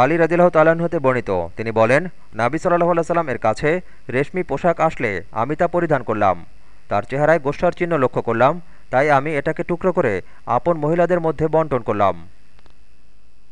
আলী রাজিল্লাহ তালান হতে বর্ণিত। তিনি বলেন, নাবি সাল্লাহ সাল্লাম এর কাছে রেশমি পোশাক আসলে আমি তা পরিধান করলাম। তার চেহারায় গোষ্ঠার চিহ্ন লক্ষ্য করলাম, তাই আমি এটাকে টুকরো করে আপন মহিলাদের মধ্যে বন্টন করলাম।